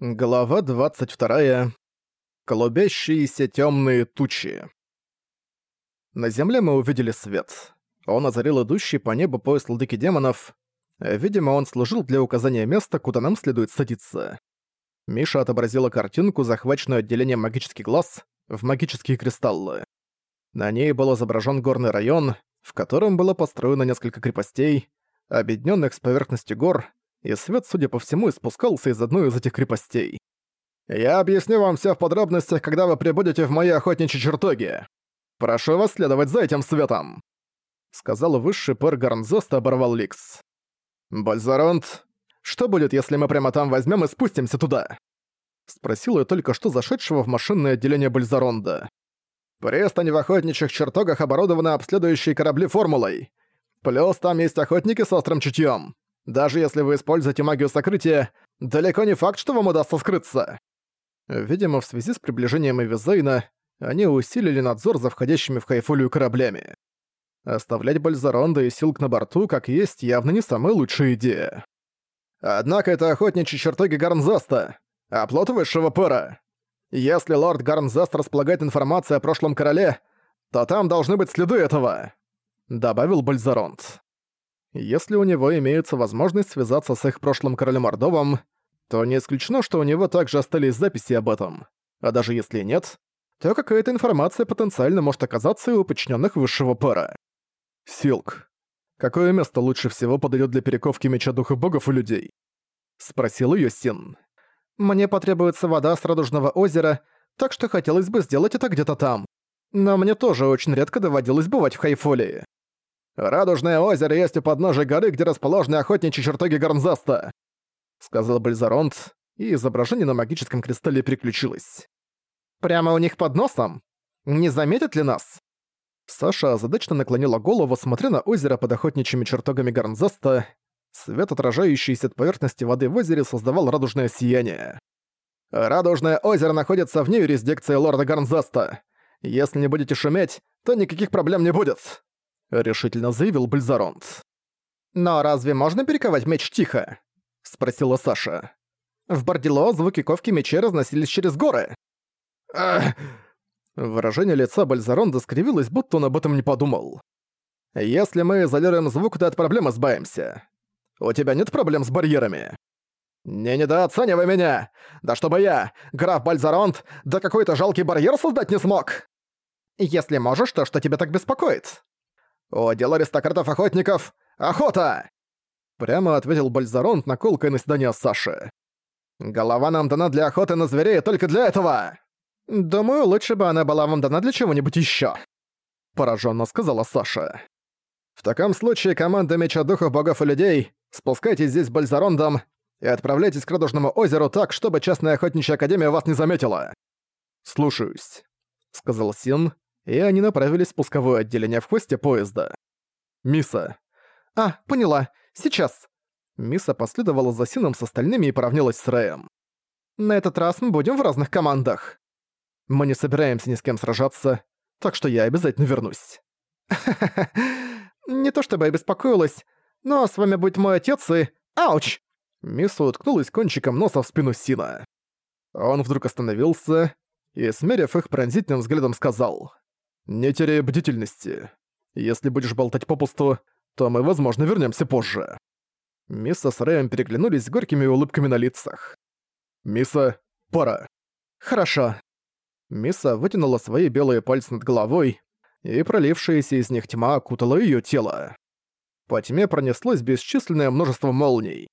Глава 22. Клубящиеся темные тучи. На земле мы увидели свет. Он озарил идущий по небу пояс ладыки демонов. Видимо, он служил для указания места, куда нам следует садиться. Миша отобразила картинку, захваченную отделением магический глаз, в магические кристаллы. На ней был изображен горный район, в котором было построено несколько крепостей, объединенных с поверхностью гор, и свет, судя по всему, испускался из одной из этих крепостей. «Я объясню вам все в подробностях, когда вы прибудете в мои охотничьи чертоги. Прошу вас следовать за этим светом», — сказал высший пэр Гарнзоста оборвал Ликс. «Бальзаронт, что будет, если мы прямо там возьмем и спустимся туда?» Спросил я только что зашедшего в машинное отделение Бальзаронда. «Пристань в охотничьих чертогах оборудована обследующие корабли формулой. Плюс там есть охотники с острым чутьем. Даже если вы используете магию сокрытия, далеко не факт, что вам удастся скрыться. Видимо, в связи с приближением Эвизейна, они усилили надзор за входящими в Хайфолию кораблями. Оставлять Бальзаронда и Силк на борту, как есть, явно не самая лучшая идея. Однако это охотничьи чертоги Гарнзаста, оплот высшего пара. Если лорд Гарнзаст располагает информацией о прошлом короле, то там должны быть следы этого», — добавил Бальзаронд. Если у него имеется возможность связаться с их прошлым королем Ордовым, то не исключено, что у него также остались записи об этом. А даже если нет, то какая-то информация потенциально может оказаться и у подчиненных высшего пара. Силк. Какое место лучше всего подойдет для перековки меча духа богов и людей? Спросил ее Син. Мне потребуется вода с Радужного озера, так что хотелось бы сделать это где-то там. Но мне тоже очень редко доводилось бывать в Хайфолии. «Радужное озеро есть у подножия горы, где расположены охотничьи чертоги Гарнзаста», — сказал Бальзаронт, и изображение на магическом кристалле переключилось. «Прямо у них под носом? Не заметят ли нас?» Саша озадачно наклонила голову, смотря на озеро под охотничьими чертогами Гарнзаста. Свет, отражающийся от поверхности воды в озере, создавал радужное сияние. «Радужное озеро находится вне юрисдикции лорда Гарнзаста. Если не будете шуметь, то никаких проблем не будет», решительно заявил Бальзаронт. «Но разве можно перековать меч тихо?» — спросила Саша. «В Бордило звуки ковки мечей разносились через горы». Ах! Выражение лица Бальзаронда скривилось, будто он об этом не подумал. «Если мы изолируем звук, то от проблем избавимся. У тебя нет проблем с барьерами?» «Не недооценивай меня! Да чтобы я, граф Бальзаронт, да какой-то жалкий барьер создать не смог!» «Если можешь, то что тебя так беспокоит?» «Удел аристократов-охотников! Охота!» Прямо ответил Бальзаронт на седание Саши. «Голова нам дана для охоты на зверей только для этого!» «Думаю, лучше бы она была вам дана для чего-нибудь ещё», — поражённо сказала Саша. «В таком случае команда Меча Духов Богов и Людей, спускайтесь здесь с Бальзарондом и отправляйтесь к Радужному озеру так, чтобы частная охотничья академия вас не заметила». «Слушаюсь», — сказал Син, и они направились в спусковое отделение в хвосте поезда. «Миса». «А, поняла. Сейчас». Миса последовала за Сином с остальными и поравнялась с Рэем. «На этот раз мы будем в разных командах. Мы не собираемся ни с кем сражаться, так что я обязательно вернусь». «Ха-ха-ха. Не то чтобы я беспокоилась, но с вами будет мой отец и... Ауч!» Миса уткнулась кончиком носа в спину Сина. Он вдруг остановился и, смерив их пронзительным взглядом, сказал... «Не теряй бдительности. Если будешь болтать попусту, то мы, возможно, вернемся позже». Мисса с Рэем переглянулись с горькими улыбками на лицах. «Мисса, пора». «Хорошо». Мисса вытянула свои белые пальцы над головой, и пролившаяся из них тьма окутала ее тело. По тьме пронеслось бесчисленное множество молний.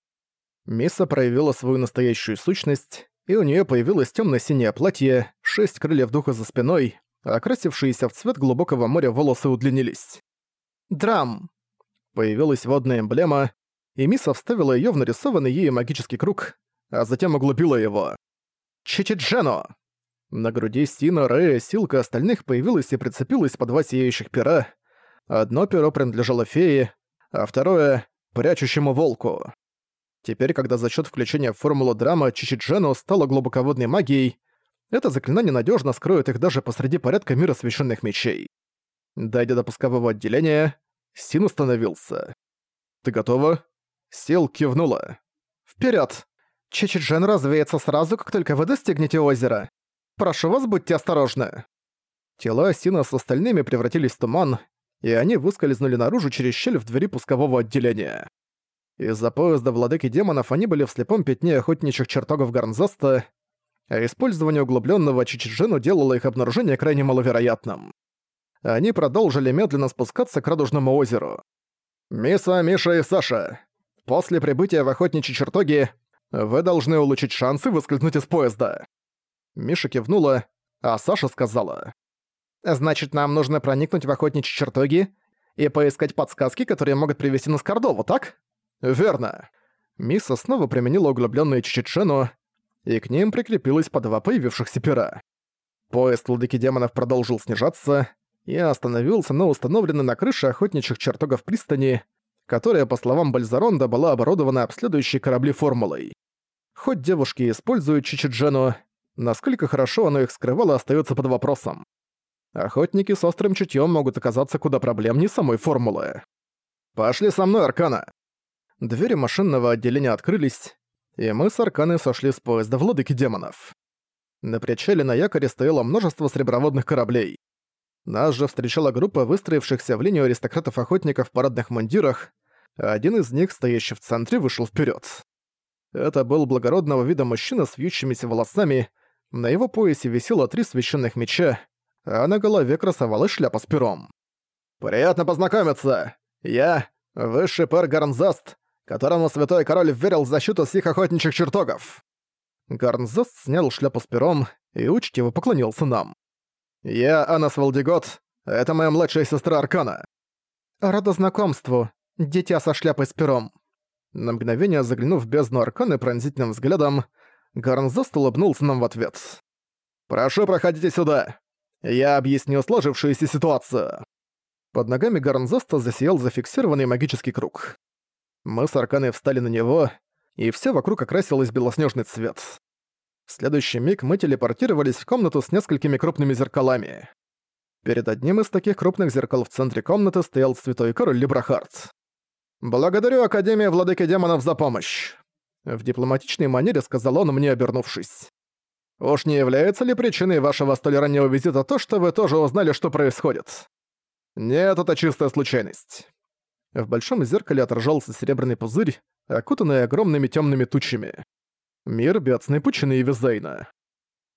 Мисса проявила свою настоящую сущность, и у нее появилось темно синее платье, шесть крыльев духа за спиной, окрасившиеся в цвет глубокого моря волосы удлинились. «Драм!» Появилась водная эмблема, и Миса вставила её в нарисованный ею магический круг, а затем углубила его. «Чичиджено!» На груди Сина, Рэя, Силка остальных появилась и прицепилась по два сияющих пера. Одно перо принадлежало фее, а второе — прячущему волку. Теперь, когда за счёт включения в формулу драма Чичиджено стала глубоководной магией, это заклинание надежно скроет их даже посреди порядка мира священных мечей. Дойдя до пускового отделения, Син остановился. «Ты готова?» Сел кивнула. Вперед! Чичиджен развеется сразу, как только вы достигнете озера. Прошу вас, будьте осторожны». Тела Сина с остальными превратились в туман, и они выскользнули наружу через щель в двери пускового отделения. Из-за поезда владыки демонов они были в слепом пятне охотничьих чертогов Гарнзаста, а использование углубленного Чичиджину делало их обнаружение крайне маловероятным. Они продолжили медленно спускаться к Радужному озеру. «Миса, Миша и Саша, после прибытия в охотничьи чертоги вы должны улучшить шансы выскользнуть из поезда». Миша кивнула, а Саша сказала. «Значит, нам нужно проникнуть в охотничьи чертоги и поискать подсказки, которые могут привести нас к Кордову, так?» «Верно». Миса снова применила углублённую чичитшену, и к ним прикрепилось по два появившихся пера. Поезд владыки демонов продолжил снижаться и остановился на установленной на крыше охотничьих чертогов пристани, которая, по словам Бальзаронда, была оборудована обследующей корабли формулой. Хоть девушки используют Чичиджену, насколько хорошо оно их скрывало, остается под вопросом. Охотники с острым чутьем могут оказаться куда проблемнее самой формулы. «Пошли со мной, Аркана!» Двери машинного отделения открылись, и мы с Арканой сошли с поезда владыки демонов. На причале на якоре стояло множество среброводных кораблей. Нас же встречала группа выстроившихся в линию аристократов-охотников в парадных мундирах, а один из них, стоящий в центре, вышел вперед. Это был благородного вида мужчина с вьющимися волосами, на его поясе висело три священных меча, а на голове красовалась шляпа с пером. «Приятно познакомиться! Я — высший пэр Гарнзаст, которому святой король верил в защиту всех охотничьих чертогов!» Гарнзаст снял шляпу с пером и учтиво поклонился нам. «Я Анас Валдигот, это моя младшая сестра Аркана». «Рада знакомству, дитя со шляпой с пером». На мгновение заглянув в бездну Арканы пронзительным взглядом, Гарнзост улыбнулся нам в ответ. «Прошу, проходите сюда. Я объясню сложившуюся ситуацию». Под ногами Гарнзоста засиял зафиксированный магический круг. Мы с Арканой встали на него, и все вокруг окрасилось белоснежный цвет. В следующий миг мы телепортировались в комнату с несколькими крупными зеркалами. Перед одним из таких крупных зеркал в центре комнаты стоял святой король Либрахард. «Благодарю Академию Владыки Демонов за помощь!» В дипломатичной манере сказал он мне, обернувшись. «Уж не является ли причиной вашего столь раннего визита то, что вы тоже узнали, что происходит?» «Нет, это чистая случайность». В большом зеркале отражался серебряный пузырь, окутанный огромными темными тучами. Мир бедственной пучины и Визейна.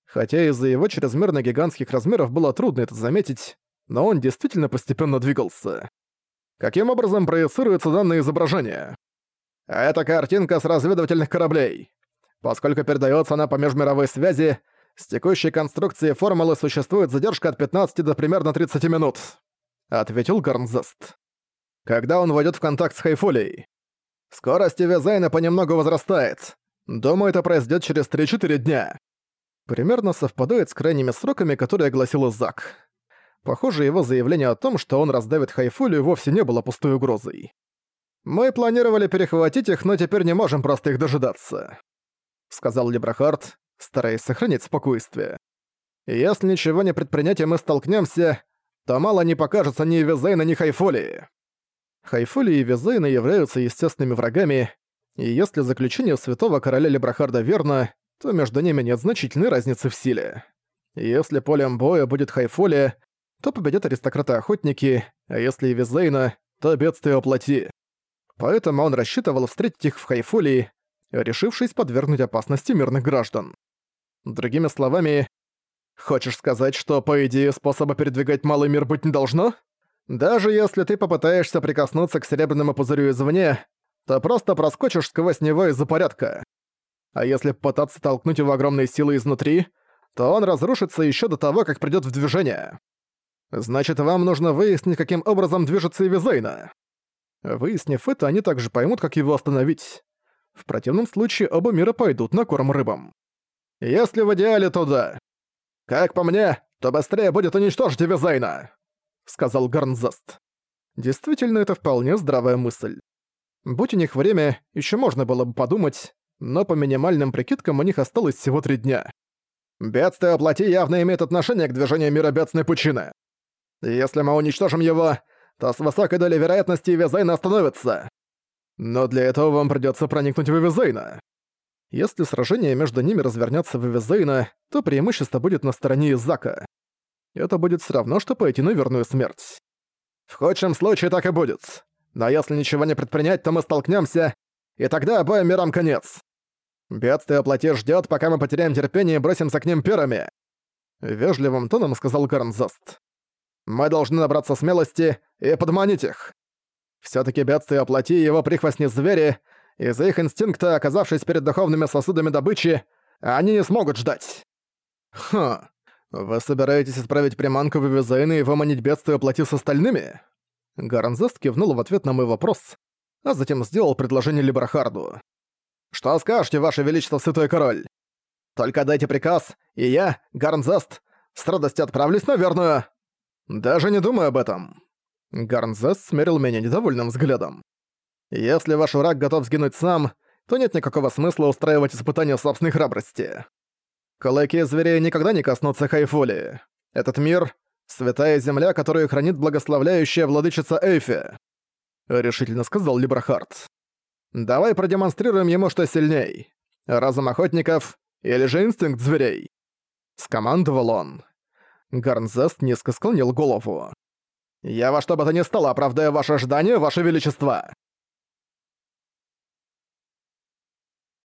Хотя из-за его чрезмерно гигантских размеров было трудно это заметить, но он действительно постепенно двигался. Каким образом проецируется данное изображение? Это картинка с разведывательных кораблей. Поскольку передается она по межмировой связи, с текущей конструкцией формулы существует задержка от 15 до примерно 30 минут, ответил Гарнзест. Когда он войдет в контакт с Хайфолией? Скорость Визайна понемногу возрастает. Думаю, это произойдет через 3-4 дня. Примерно совпадает с крайними сроками, которые огласил Зак. Похоже, его заявление о том, что он раздавит Хайфулю, вовсе не было пустой угрозой. «Мы планировали перехватить их, но теперь не можем просто их дожидаться», — сказал Лебрахард, стараясь сохранить спокойствие. «Если ничего не предпринять и мы столкнемся, то мало не покажется ни Визейна, ни Хайфоли». Хайфоли и Визейна являются естественными врагами, и если заключение святого короля Лебрахарда верно, то между ними нет значительной разницы в силе. Если полем боя будет Хайфоли, то победят аристократы-охотники, а если и Визейна, то бедствие оплати. Поэтому он рассчитывал встретить их в Хайфолии, решившись подвергнуть опасности мирных граждан. Другими словами, хочешь сказать, что, по идее, способа передвигать малый мир быть не должно? Даже если ты попытаешься прикоснуться к серебряному пузырю извне, то просто проскочишь сквозь него из-за порядка. А если попытаться толкнуть его огромной силой изнутри, то он разрушится еще до того, как придёт в движение. Значит, вам нужно выяснить, каким образом движется Эвизейна. Выяснив это, они также поймут, как его остановить. В противном случае оба мира пойдут на корм рыбам. Если в идеале, то да. Как по мне, то быстрее будет уничтожить Эвизейна, сказал Гарнзаст. Действительно, это вполне здравая мысль. Будь у них время, еще можно было бы подумать, но по минимальным прикидкам у них осталось всего три дня. Бедствие оплати явно имеет отношение к движению мира бедственной пучины. Если мы уничтожим его, то с высокой долей вероятности Визейна остановится. Но для этого вам придется проникнуть в Визейна. Если сражение между ними развернется в Эвизейна, то преимущество будет на стороне Изака. Это будет все равно, что пойти на верную смерть. В худшем случае так и будет. Но если ничего не предпринять, то мы столкнемся, и тогда обоим мирам конец. Бедствие плоти ждет, пока мы потеряем терпение и бросимся к ним первыми. Вежливым тоном сказал Гарнзаст. Мы должны набраться смелости и подманить их. все таки бедствие плоти и его прихвостни звери, из-за их инстинкта, оказавшись перед духовными сосудами добычи, они не смогут ждать. Хм, вы собираетесь исправить приманку Вивизейна и выманить бедствие плоти с остальными? Гарнзест кивнул в ответ на мой вопрос, а затем сделал предложение Либрахарду. «Что скажете, Ваше Величество Святой Король? Только дайте приказ, и я, Гарнзест, с радостью отправлюсь на верную...» «Даже не думаю об этом». Гарнзест смерил меня недовольным взглядом. «Если ваш враг готов сгинуть сам, то нет никакого смысла устраивать испытания собственной храбрости. Кулаки зверей никогда не коснутся Хайфули. Этот мир Святая земля, которую хранит благословляющая владычица Эйфи», — решительно сказал Либрахард. «Давай продемонстрируем ему, что сильней. Разум охотников или же инстинкт зверей?» Скомандовал он. Гарнзест низко склонил голову. «Я во что бы то ни стало оправдаю ваше ожидание, ваше величество!»